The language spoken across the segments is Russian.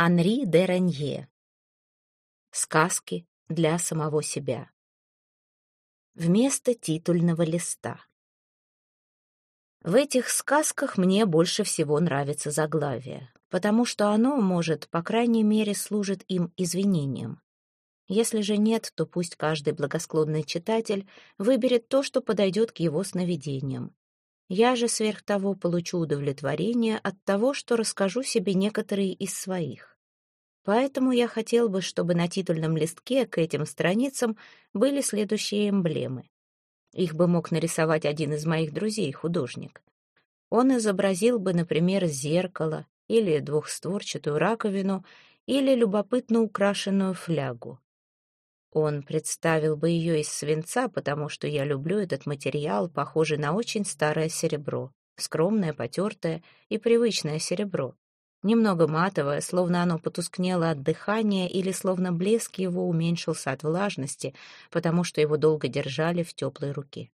Анри де Ранье. Сказки для самого себя. Вместо титульного листа. В этих сказках мне больше всего нравится заглавие, потому что оно, может, по крайней мере, служит им извинением. Если же нет, то пусть каждый благосклонный читатель выберет то, что подойдет к его сновидениям. Я же сверх того получу удовлетворение от того, что расскажу себе некоторые из своих. Поэтому я хотел бы, чтобы на титульном листке к этим страницам были следующие эмблемы. Их бы мог нарисовать один из моих друзей, художник. Он изобразил бы, например, зеркало или двухстворчатую раковину или любопытно украшенную флягу. Он представил бы ее из свинца, потому что я люблю этот материал, похожий на очень старое серебро, скромное, потертое и привычное серебро. Немного матовое, словно оно потускнело от дыхания или словно блеск его уменьшился от влажности, потому что его долго держали в теплой руке.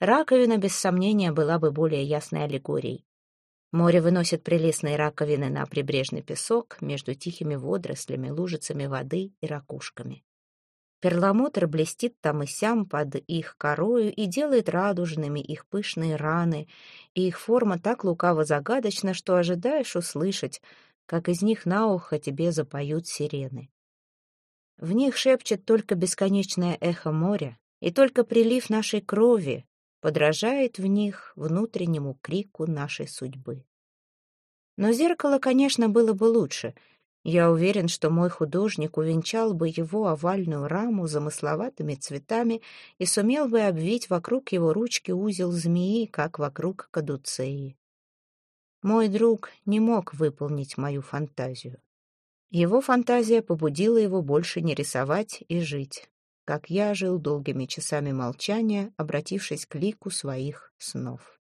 Раковина, без сомнения, была бы более ясной аллегорией. Море выносит прелестные раковины на прибрежный песок между тихими водорослями, лужицами воды и ракушками. Перламутр блестит там и сям под их корою и делает радужными их пышные раны, и их форма так лукаво-загадочна, что ожидаешь услышать, как из них на ухо тебе запоют сирены. В них шепчет только бесконечное эхо моря, и только прилив нашей крови подражает в них внутреннему крику нашей судьбы. Но зеркало, конечно, было бы лучше — я уверен, что мой художник увенчал бы его овальную раму замысловатыми цветами и сумел бы обвить вокруг его ручки узел змеи, как вокруг кадуцеи. Мой друг не мог выполнить мою фантазию. Его фантазия побудила его больше не рисовать и жить, как я жил долгими часами молчания, обратившись к лику своих снов.